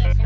It's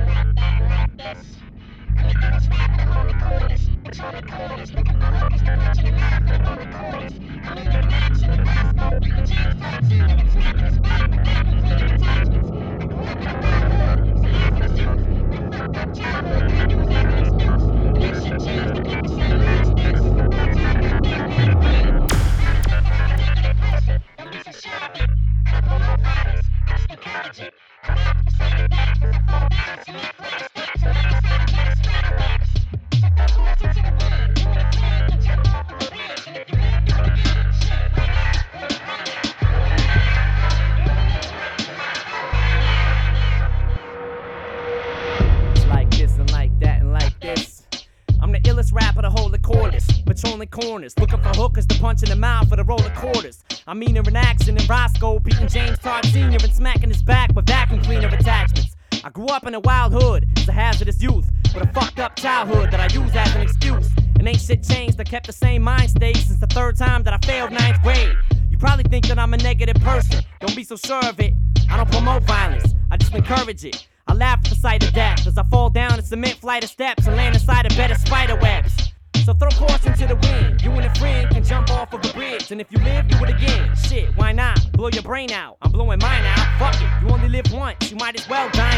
Patrolling corners, looking for hookers to punch in the mouth for the roll of quarters. I'm meaner in action than Roscoe, beating James Todd Sr. and smacking his back with vacuum cleaner attachments. I grew up in a wild hood, as a hazardous youth, with a fucked up childhood that I use as an excuse. And ain't shit changed, I kept the same mind state since the third time that I failed ninth grade. You probably think that I'm a negative person, don't be so sure of it. I don't promote violence, I just encourage it. I laugh at the sight of death as I fall down a cement flight of steps and land inside a bed of spider webs. So throw caution to the wind. You and a friend can jump off of a bridge, and if you live, do it again. Shit, why not? Blow your brain out. I'm blowing mine out. Fuck it, you only live once. You might as well die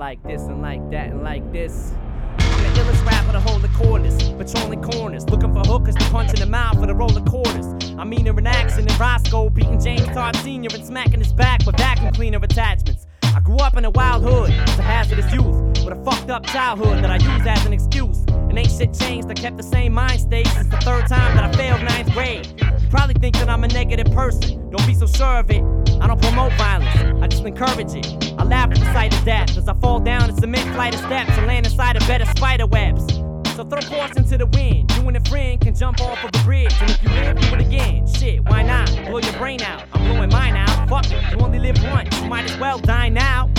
like this and like that and like this. I'm the illest rapper to hold the cordless, patrolling corners, looking for hookers to punch in the mouth for the roll of quarters. I'm meaner in action than Roscoe, beating James Todd Sr. and smacking his back with vacuum cleaner attachments. I grew up in a wild hood, it's a hazardous youth, with a fucked up childhood that I use as an excuse. And ain't shit changed, I kept the same mind state since the third time that I failed ninth grade. You probably think that I'm a negative person, don't be so sure of it. I don't promote violence, I just encourage it. I laugh at the sight of death as I fall down a cement flight of steps and land inside a bed of spider webs. So throw caution to the wind. You and a friend can jump off of a bridge, and if you live, do it again. Shit, why not? Blow your brain out. I'm blowing mine out. Fuck it, you only live once. You might as well die now.